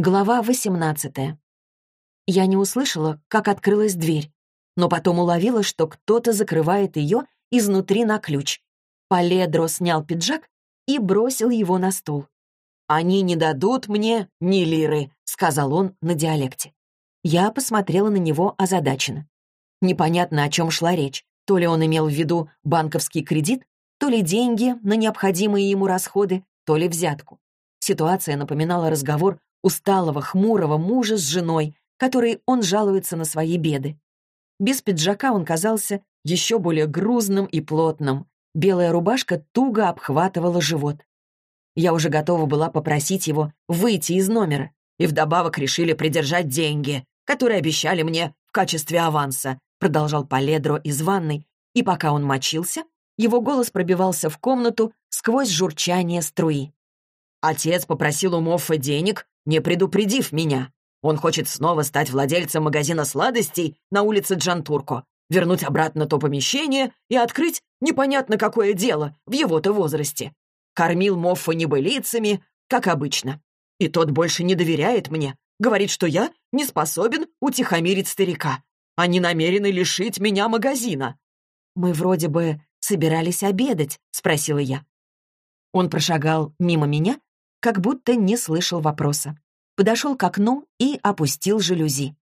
Глава 18. Я не услышала, как открылась дверь, но потом уловила, что кто-то закрывает ее изнутри на ключ. Поледро снял пиджак и бросил его на стул. «Они не дадут мне ни лиры», — сказал он на диалекте. Я посмотрела на него озадаченно. Непонятно, о чем шла речь. То ли он имел в виду банковский кредит, то ли деньги на необходимые ему расходы, то ли взятку. Ситуация напоминала разговор усталого, хмурого мужа с женой, которой он жалуется на свои беды. Без пиджака он казался еще более грузным и плотным. Белая рубашка туго обхватывала живот. Я уже готова была попросить его выйти из номера, и вдобавок решили придержать деньги, которые обещали мне в качестве аванса, продолжал Поледро из ванной, и пока он мочился, его голос пробивался в комнату сквозь журчание струи. Отец попросил у Моффа денег, не предупредив меня. Он хочет снова стать владельцем магазина сладостей на улице Джантурко, вернуть обратно то помещение и открыть непонятно какое дело в его-то возрасте. Кормил Моффа небылицами, как обычно. И тот больше не доверяет мне, говорит, что я не способен утихомирить старика. Они намерены лишить меня магазина. «Мы вроде бы собирались обедать», — спросила я. Он прошагал мимо меня как будто не слышал вопроса. Подошел к окну и опустил жалюзи.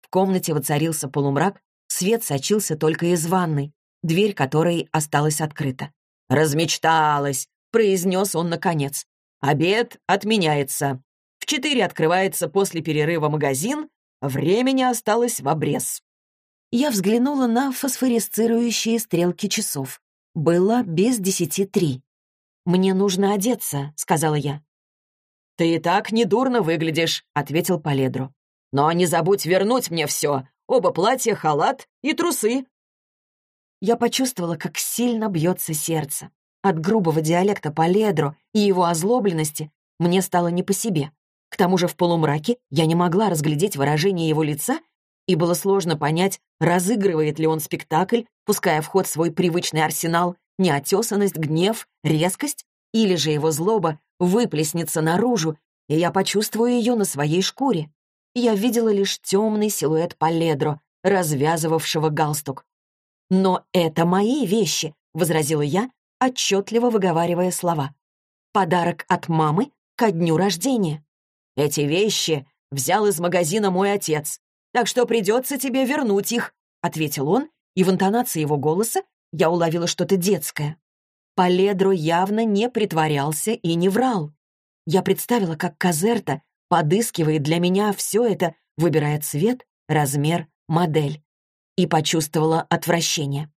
В комнате воцарился полумрак, свет сочился только из ванной, дверь которой осталась открыта. «Размечталась!» — произнес он наконец. «Обед отменяется. В четыре открывается после перерыва магазин, времени осталось в обрез». Я взглянула на фосфоресцирующие стрелки часов. Было без десяти три. «Мне нужно одеться», — сказала я. «Ты и так недурно выглядишь», — ответил Поледро. «Но не забудь вернуть мне все. Оба платья, халат и трусы». Я почувствовала, как сильно бьется сердце. От грубого диалекта Поледро и его озлобленности мне стало не по себе. К тому же в полумраке я не могла разглядеть выражение его лица, и было сложно понять, разыгрывает ли он спектакль, пуская в ход свой привычный арсенал, неотесанность, гнев, резкость, или же его злоба выплеснется наружу, и я почувствую ее на своей шкуре. Я видела лишь темный силуэт Поледро, развязывавшего галстук. «Но это мои вещи», — возразила я, отчетливо выговаривая слова. «Подарок от мамы ко дню рождения. Эти вещи взял из магазина мой отец, так что придется тебе вернуть их», — ответил он, и в интонации его голоса я уловила что-то детское. Поледро явно не притворялся и не врал. Я представила, как Казерта подыскивает для меня все это, выбирая цвет, размер, модель. И почувствовала отвращение.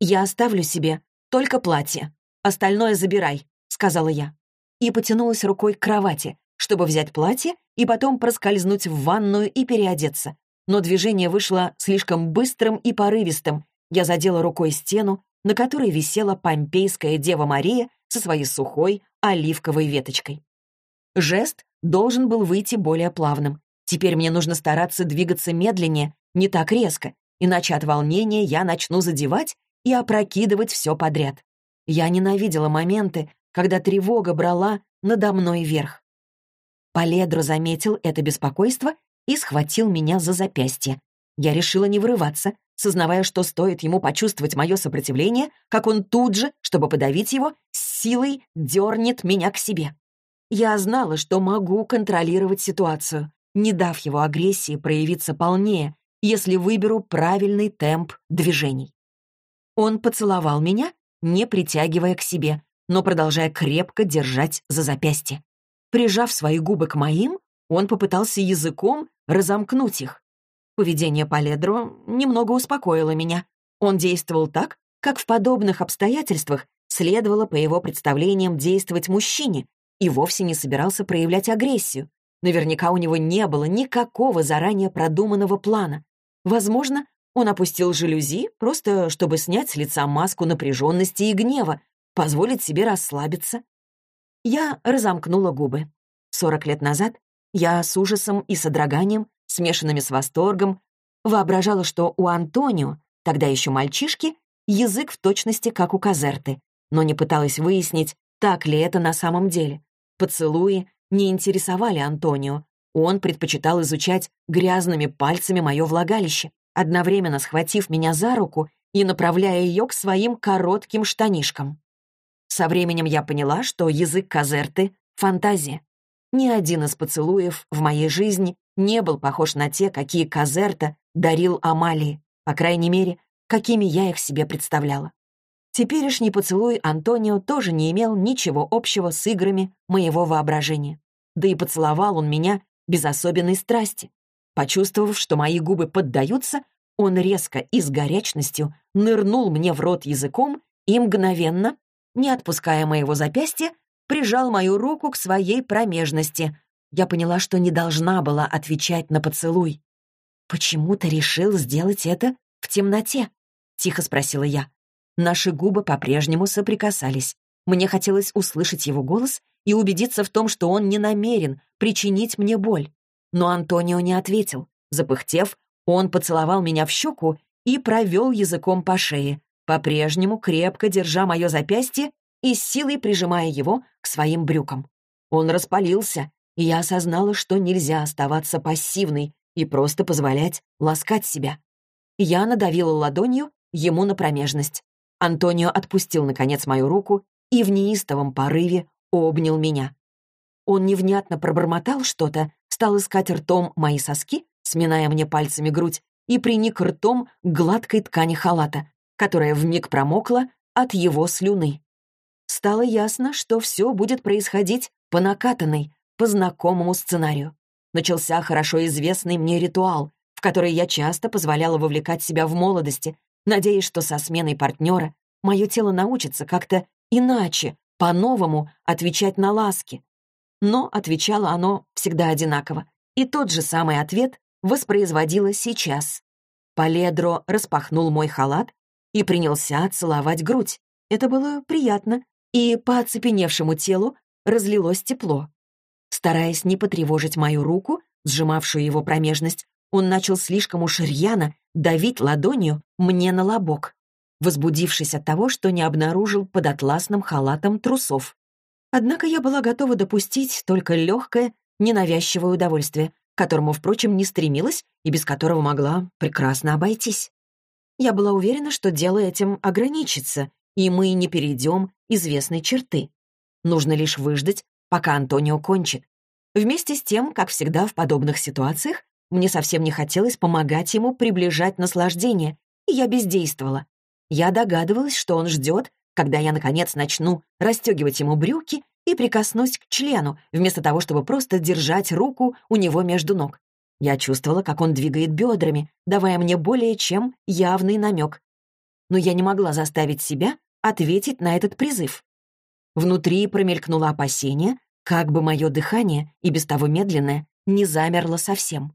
«Я оставлю себе только платье. Остальное забирай», — сказала я. И потянулась рукой к кровати, чтобы взять платье и потом проскользнуть в ванную и переодеться. Но движение вышло слишком быстрым и порывистым. Я задела рукой стену, на которой висела помпейская Дева Мария со своей сухой оливковой веточкой. Жест должен был выйти более плавным. Теперь мне нужно стараться двигаться медленнее, не так резко, иначе от волнения я начну задевать и опрокидывать все подряд. Я ненавидела моменты, когда тревога брала надо мной верх. Поледро заметил это беспокойство и схватил меня за запястье. Я решила не вырываться, сознавая, что стоит ему почувствовать мое сопротивление, как он тут же, чтобы подавить его, силой дернет меня к себе. Я знала, что могу контролировать ситуацию, не дав его агрессии проявиться полнее, если выберу правильный темп движений. Он поцеловал меня, не притягивая к себе, но продолжая крепко держать за запястье. Прижав свои губы к моим, он попытался языком разомкнуть их. Поведение Поледро немного успокоило меня. Он действовал так, как в подобных обстоятельствах следовало, по его представлениям, действовать мужчине, и вовсе не собирался проявлять агрессию. Наверняка у него не было никакого заранее продуманного плана. Возможно, он опустил жалюзи, просто чтобы снять с лица маску напряженности и гнева, позволить себе расслабиться. Я разомкнула губы. Сорок лет назад я с ужасом и содроганием смешанными с восторгом, воображала, что у Антонио, тогда еще мальчишки, язык в точности как у Казерты, но не пыталась выяснить, так ли это на самом деле. Поцелуи не интересовали Антонио. Он предпочитал изучать грязными пальцами мое влагалище, одновременно схватив меня за руку и направляя ее к своим коротким штанишкам. Со временем я поняла, что язык Казерты — фантазия. Ни один из поцелуев в моей жизни не был похож на те, какие Казерта дарил Амалии, по крайней мере, какими я их себе представляла. Теперешний поцелуй Антонио тоже не имел ничего общего с играми моего воображения. Да и поцеловал он меня без особенной страсти. Почувствовав, что мои губы поддаются, он резко и с горячностью нырнул мне в рот языком и мгновенно, не отпуская моего запястья, прижал мою руку к своей промежности. Я поняла, что не должна была отвечать на поцелуй. «Почему ты решил сделать это в темноте?» — тихо спросила я. Наши губы по-прежнему соприкасались. Мне хотелось услышать его голос и убедиться в том, что он не намерен причинить мне боль. Но Антонио не ответил. Запыхтев, он поцеловал меня в щеку и провел языком по шее, по-прежнему крепко держа мое запястье и силой прижимая его к своим брюкам. Он распалился, и я осознала, что нельзя оставаться пассивной и просто позволять ласкать себя. Я надавила ладонью ему на промежность. Антонио отпустил, наконец, мою руку и в неистовом порыве обнял меня. Он невнятно пробормотал что-то, стал искать ртом мои соски, сминая мне пальцами грудь, и приник ртом к гладкой ткани халата, которая вмиг промокла от его слюны. Стало ясно, что все будет происходить по накатанной, по знакомому сценарию. Начался хорошо известный мне ритуал, в который я часто позволяла вовлекать себя в молодости, надеясь, что со сменой партнера мое тело научится как-то иначе, по-новому отвечать на ласки. Но отвечало оно всегда одинаково, и тот же самый ответ воспроизводило сейчас. Поледро распахнул мой халат и принялся целовать грудь. Это было приятно, и по оцепеневшему телу разлилось тепло. Стараясь не потревожить мою руку, сжимавшую его промежность, он начал слишком уж рьяно давить ладонью мне на лобок, возбудившись от того, что не обнаружил под атласным халатом трусов. Однако я была готова допустить только легкое, ненавязчивое удовольствие, которому, впрочем, не стремилась и без которого могла прекрасно обойтись. Я была уверена, что дело этим ограничится, и мы не перейдем известной черты. Нужно лишь выждать, пока Антонио кончит. Вместе с тем, как всегда в подобных ситуациях, мне совсем не хотелось помогать ему приближать наслаждение, и я бездействовала. Я догадывалась, что он ждет, когда я, наконец, начну расстегивать ему брюки и прикоснусь к члену, вместо того, чтобы просто держать руку у него между ног. Я чувствовала, как он двигает бедрами, давая мне более чем явный намек. Но я не могла заставить себя ответить на этот призыв. Внутри промелькнуло опасение, как бы мое дыхание, и без того медленное, не замерло совсем.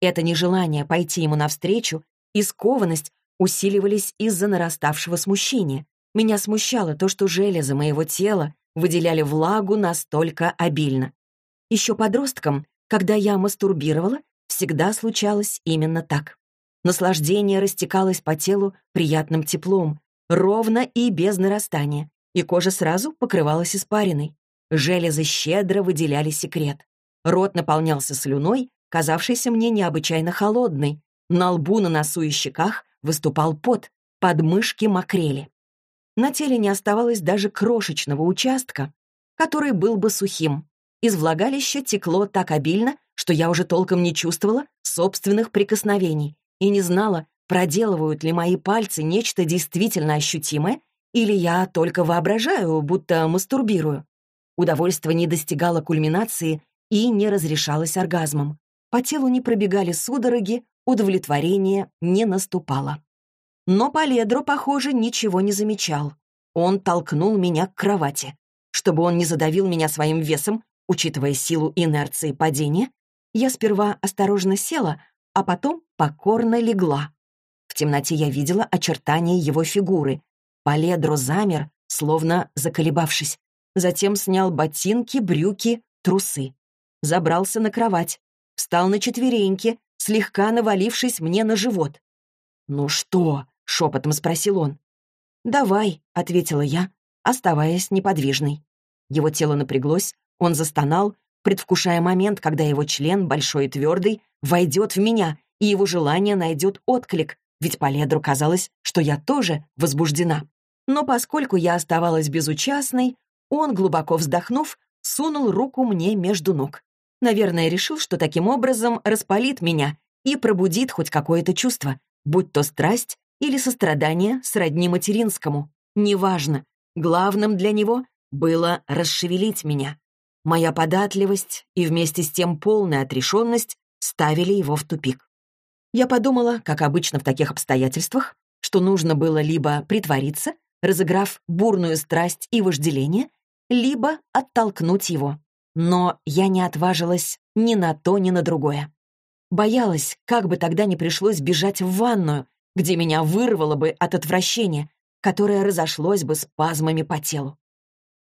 Это нежелание пойти ему навстречу и скованность усиливались из-за нараставшего смущения. Меня смущало то, что железы моего тела выделяли влагу настолько обильно. Еще подростком, когда я мастурбировала, всегда случалось именно так. Наслаждение растекалось по телу приятным теплом, ровно и без нарастания, и кожа сразу покрывалась испариной. Железы щедро выделяли секрет. Рот наполнялся слюной, казавшейся мне необычайно холодной. На лбу, на носу и щеках выступал пот, подмышки мокрели. На теле не оставалось даже крошечного участка, который был бы сухим. Из влагалища текло так обильно, что я уже толком не чувствовала собственных прикосновений и не знала, проделывают ли мои пальцы нечто действительно ощутимое, или я только воображаю, будто мастурбирую. Удовольствие не достигало кульминации и не разрешалось оргазмом. По телу не пробегали судороги, удовлетворение не наступало. Но Поледро, похоже, ничего не замечал. Он толкнул меня к кровати. Чтобы он не задавил меня своим весом, учитывая силу инерции падения, я сперва осторожно села, а потом покорно легла. В темноте я видела очертания его фигуры. Поледро замер, словно заколебавшись. Затем снял ботинки, брюки, трусы. Забрался на кровать встал на четвереньки, слегка навалившись мне на живот. «Ну что?» — шепотом спросил он. «Давай», — ответила я, оставаясь неподвижной. Его тело напряглось, он застонал, предвкушая момент, когда его член, большой и твердый, войдет в меня, и его желание найдет отклик, ведь по ледру казалось, что я тоже возбуждена. Но поскольку я оставалась безучастной, он, глубоко вздохнув, сунул руку мне между ног. Наверное, решил, что таким образом распалит меня и пробудит хоть какое-то чувство, будь то страсть или сострадание сродни материнскому. Неважно. Главным для него было расшевелить меня. Моя податливость и вместе с тем полная отрешенность ставили его в тупик. Я подумала, как обычно в таких обстоятельствах, что нужно было либо притвориться, разыграв бурную страсть и вожделение, либо оттолкнуть его. Но я не отважилась ни на то, ни на другое. Боялась, как бы тогда не пришлось бежать в ванную, где меня вырвало бы от отвращения, которое разошлось бы спазмами по телу.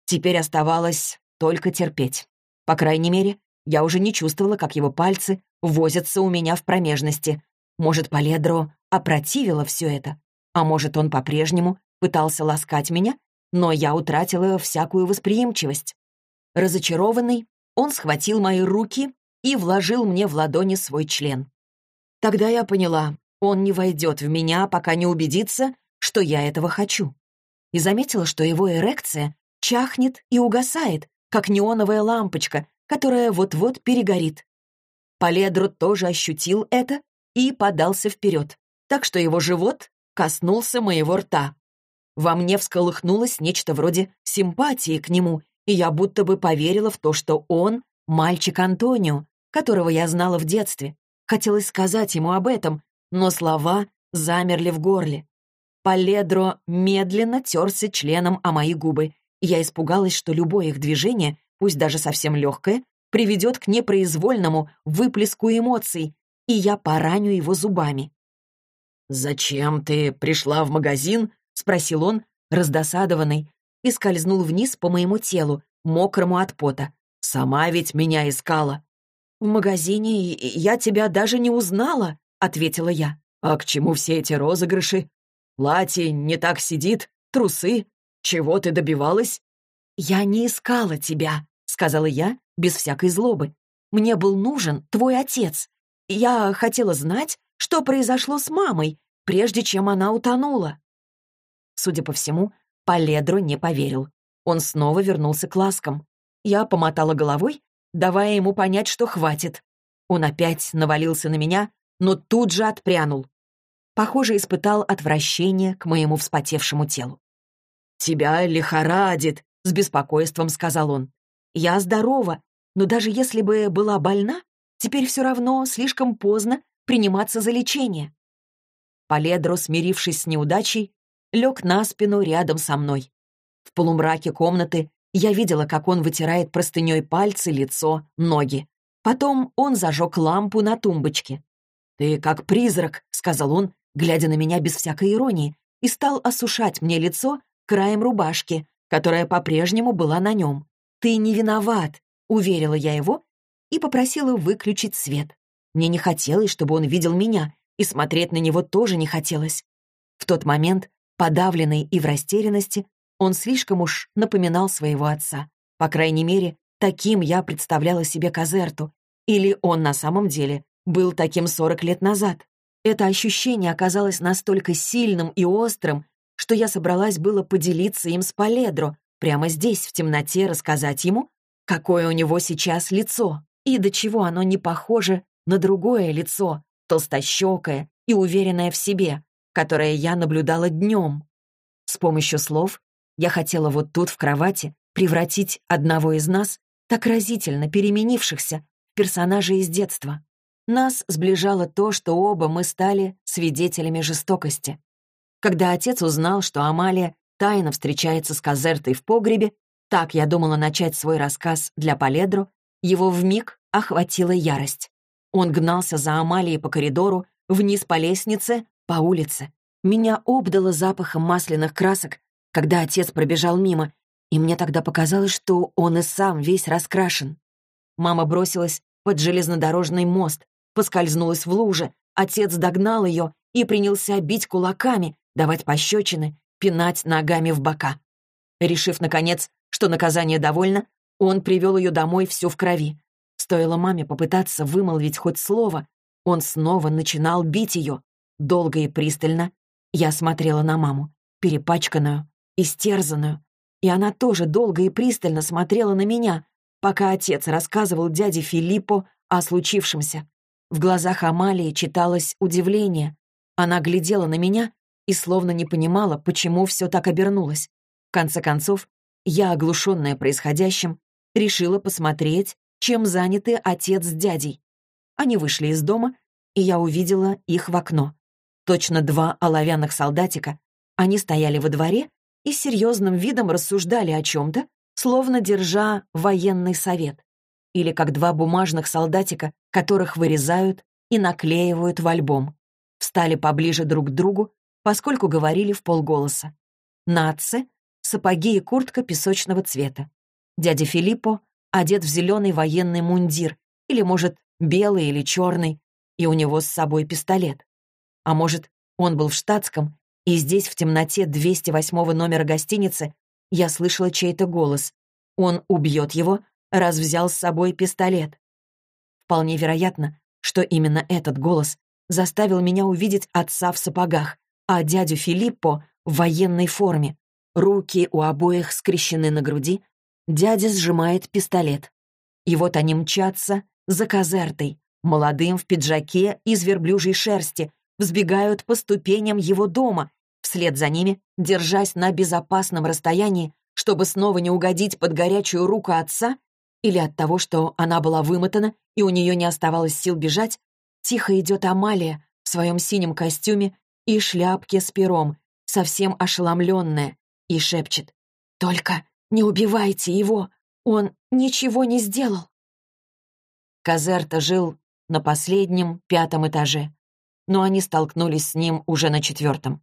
Теперь оставалось только терпеть. По крайней мере, я уже не чувствовала, как его пальцы возятся у меня в промежности. Может, Поледро опротивило все это, а может, он по-прежнему пытался ласкать меня, но я утратила всякую восприимчивость. Разочарованный, он схватил мои руки и вложил мне в ладони свой член. Тогда я поняла, он не войдет в меня, пока не убедится, что я этого хочу. И заметила, что его эрекция чахнет и угасает, как неоновая лампочка, которая вот-вот перегорит. Поледро тоже ощутил это и подался вперед, так что его живот коснулся моего рта. Во мне всколыхнулось нечто вроде симпатии к нему, и я будто бы поверила в то, что он — мальчик Антонио, которого я знала в детстве. Хотелось сказать ему об этом, но слова замерли в горле. Поледро медленно терся членом о мои губы. Я испугалась, что любое их движение, пусть даже совсем легкое, приведет к непроизвольному выплеску эмоций, и я пораню его зубами. «Зачем ты пришла в магазин — спросил он, раздосадованный, и скользнул вниз по моему телу, мокрому от пота. «Сама ведь меня искала». «В магазине я тебя даже не узнала», — ответила я. «А к чему все эти розыгрыши? Платье не так сидит, трусы. Чего ты добивалась?» «Я не искала тебя», — сказала я без всякой злобы. «Мне был нужен твой отец. Я хотела знать, что произошло с мамой, прежде чем она утонула». Судя по всему, Поледро не поверил. Он снова вернулся к ласкам. Я помотала головой, давая ему понять, что хватит. Он опять навалился на меня, но тут же отпрянул. Похоже, испытал отвращение к моему вспотевшему телу. «Тебя лихорадит», — с беспокойством сказал он. «Я здорова, но даже если бы была больна, теперь все равно слишком поздно приниматься за лечение». Поледро, смирившись с неудачей, лег на спину рядом со мной. В полумраке комнаты я видела, как он вытирает простыней пальцы, лицо, ноги. Потом он зажег лампу на тумбочке. «Ты как призрак», — сказал он, глядя на меня без всякой иронии, и стал осушать мне лицо краем рубашки, которая по-прежнему была на нем. «Ты не виноват», — уверила я его и попросила выключить свет. Мне не хотелось, чтобы он видел меня, и смотреть на него тоже не хотелось. В тот момент Подавленный и в растерянности, он слишком уж напоминал своего отца. По крайней мере, таким я представляла себе Казерту. Или он на самом деле был таким 40 лет назад. Это ощущение оказалось настолько сильным и острым, что я собралась было поделиться им с Поледро, прямо здесь, в темноте, рассказать ему, какое у него сейчас лицо, и до чего оно не похоже на другое лицо, толстощекое и уверенное в себе, которое я наблюдала днем. С помощью слов я хотела вот тут, в кровати, превратить одного из нас, так разительно переменившихся, в персонажа из детства. Нас сближало то, что оба мы стали свидетелями жестокости. Когда отец узнал, что Амалия тайно встречается с Казертой в погребе, так я думала начать свой рассказ для Поледро, его вмиг охватила ярость. Он гнался за Амалией по коридору, вниз по лестнице, по улице. Меня обдало запахом масляных красок, когда отец пробежал мимо, и мне тогда показалось, что он и сам весь раскрашен. Мама бросилась под железнодорожный мост, поскользнулась в луже, отец догнал ее и принялся бить кулаками, давать пощечины, пинать ногами в бока. Решив, наконец, что наказание довольно, он привел ее домой всю в крови, Стоило маме попытаться вымолвить хоть слово, он снова начинал бить ее. Долго и пристально я смотрела на маму, перепачканную, истерзанную. И она тоже долго и пристально смотрела на меня, пока отец рассказывал дяде Филиппо о случившемся. В глазах Амалии читалось удивление. Она глядела на меня и словно не понимала, почему все так обернулось. В конце концов, я, оглушенная происходящим, решила посмотреть, чем заняты отец с дядей. Они вышли из дома, и я увидела их в окно. Точно два оловянных солдатика. Они стояли во дворе и с серьезным видом рассуждали о чем-то, словно держа военный совет. Или как два бумажных солдатика, которых вырезают и наклеивают в альбом. Встали поближе друг к другу, поскольку говорили в полголоса. На сапоги и куртка песочного цвета. Дядя Филиппо одет в зеленый военный мундир, или, может, белый или черный, и у него с собой пистолет. А может, он был в штатском, и здесь, в темноте 208 номера гостиницы, я слышала чей-то голос. Он убьет его, раз взял с собой пистолет. Вполне вероятно, что именно этот голос заставил меня увидеть отца в сапогах, а дядю Филиппо в военной форме. Руки у обоих скрещены на груди, дядя сжимает пистолет. И вот они мчатся за казертой, молодым в пиджаке из верблюжьей шерсти, взбегают по ступеням его дома, вслед за ними, держась на безопасном расстоянии, чтобы снова не угодить под горячую руку отца, или от того, что она была вымотана и у нее не оставалось сил бежать, тихо идет Амалия в своем синем костюме и шляпке с пером, совсем ошеломленная, и шепчет «Только не убивайте его, он ничего не сделал». Казерта жил на последнем, пятом этаже, но они столкнулись с ним уже на четвертом.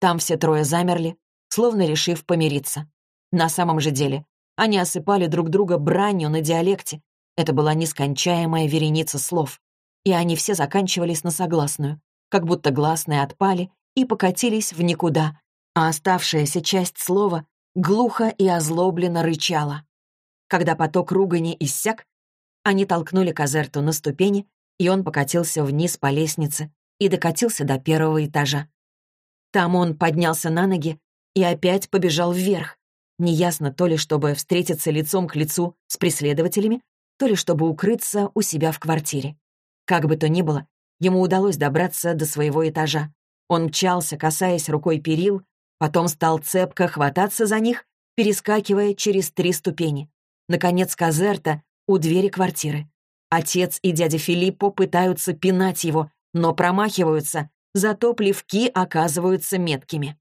Там все трое замерли, словно решив помириться. На самом же деле, они осыпали друг друга бранью на диалекте. Это была нескончаемая вереница слов. И они все заканчивались на согласную, как будто гласные отпали и покатились в никуда, а оставшаяся часть слова глухо и озлобленно рычала. Когда поток ругани иссяк, они толкнули Казерту на ступени, и он покатился вниз по лестнице и докатился до первого этажа. Там он поднялся на ноги и опять побежал вверх. Неясно то ли, чтобы встретиться лицом к лицу с преследователями, то ли чтобы укрыться у себя в квартире. Как бы то ни было, ему удалось добраться до своего этажа. Он мчался, касаясь рукой перил, потом стал цепко хвататься за них, перескакивая через три ступени. Наконец, Казерта у двери квартиры. Отец и дядя Филиппо пытаются пинать его, но промахиваются, зато плевки оказываются меткими.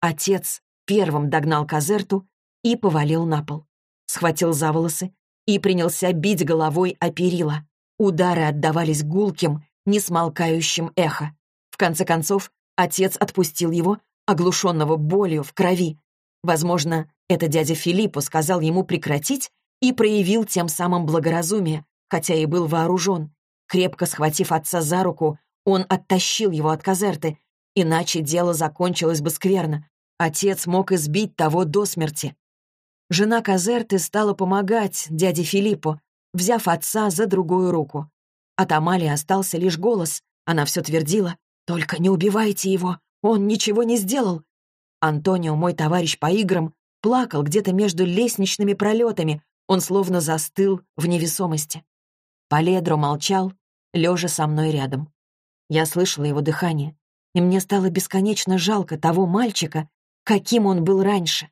Отец первым догнал Казерту и повалил на пол. Схватил за волосы и принялся бить головой о перила. Удары отдавались гулким, несмолкающим эхо. В конце концов, отец отпустил его, оглушенного болью в крови. Возможно, это дядя Филиппу сказал ему прекратить и проявил тем самым благоразумие, хотя и был вооружен. Крепко схватив отца за руку, он оттащил его от казерты, иначе дело закончилось бы скверно. Отец мог избить того до смерти. Жена Казерты стала помогать дяде Филиппу, взяв отца за другую руку. От Амалии остался лишь голос. Она все твердила «Только не убивайте его, он ничего не сделал». Антонио, мой товарищ по играм, плакал где-то между лестничными пролетами, он словно застыл в невесомости. Поледро молчал, лежа со мной рядом. Я слышала его дыхание, и мне стало бесконечно жалко того мальчика, каким он был раньше.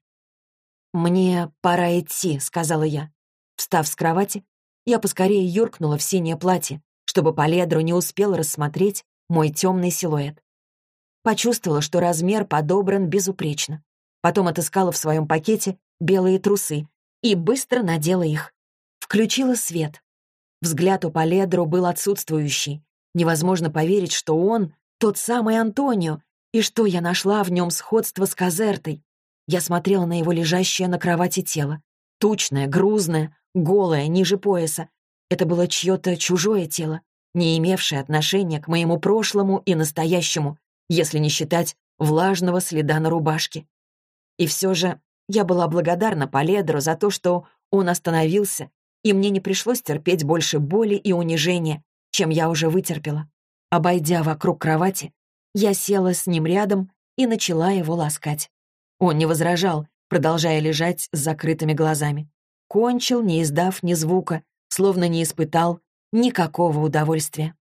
«Мне пора идти», — сказала я. Встав с кровати, я поскорее юркнула в синее платье, чтобы Поледро не успел рассмотреть мой темный силуэт. Почувствовала, что размер подобран безупречно. Потом отыскала в своем пакете белые трусы и быстро надела их. Включила свет. Взгляд у Поледро был отсутствующий, Невозможно поверить, что он — тот самый Антонио, и что я нашла в нем сходство с Казертой. Я смотрела на его лежащее на кровати тело. Тучное, грузное, голое, ниже пояса. Это было чье-то чужое тело, не имевшее отношения к моему прошлому и настоящему, если не считать влажного следа на рубашке. И все же я была благодарна Поледро за то, что он остановился и мне не пришлось терпеть больше боли и унижения, чем я уже вытерпела. Обойдя вокруг кровати, я села с ним рядом и начала его ласкать. Он не возражал, продолжая лежать с закрытыми глазами. Кончил, не издав ни звука, словно не испытал никакого удовольствия.